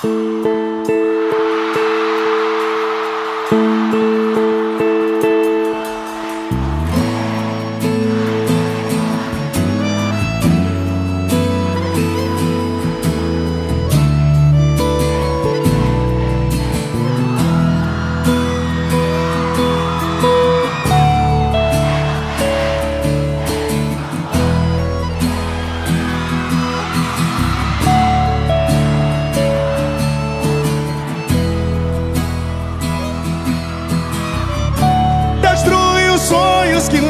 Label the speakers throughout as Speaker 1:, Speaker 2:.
Speaker 1: sonhos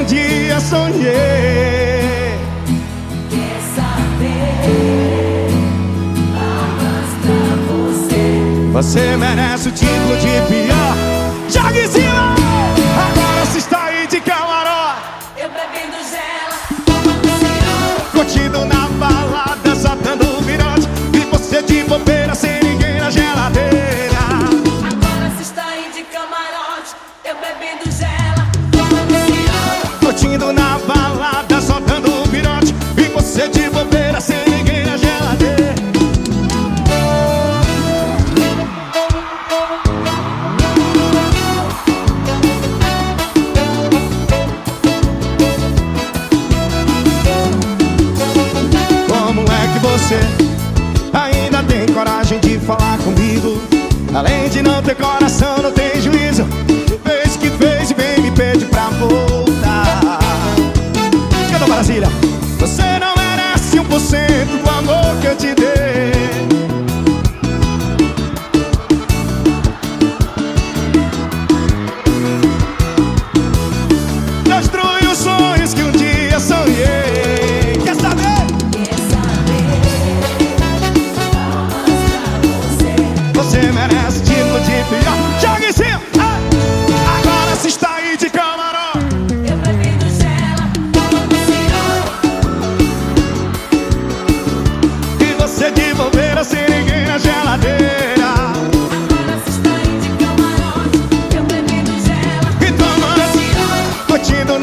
Speaker 1: dia sonhei.
Speaker 2: Quer saber? Pra você.
Speaker 1: Você merece o título de pior. Jogue em cima! Agora se está aí de camarão.
Speaker 2: Eu bebendo gela,
Speaker 1: Curtindo na balada, soltando o virote. E você de bobeira sem ninguém na geladeira.
Speaker 2: agora se está aí de camarote. Eu bebendo gela,
Speaker 1: você de bobeira sem ninguém na geladeira. Como é que você ainda tem coragem de falar comigo? Além de não ter coração,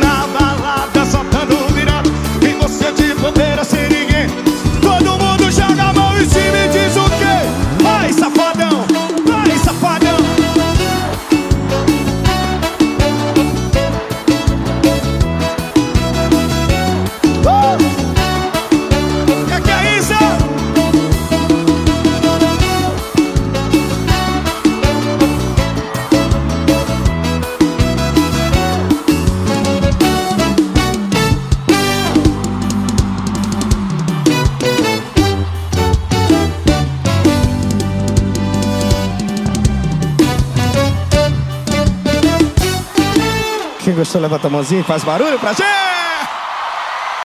Speaker 1: curtindo Quem gostou, levanta a mãozinha e faz barulho pra gente!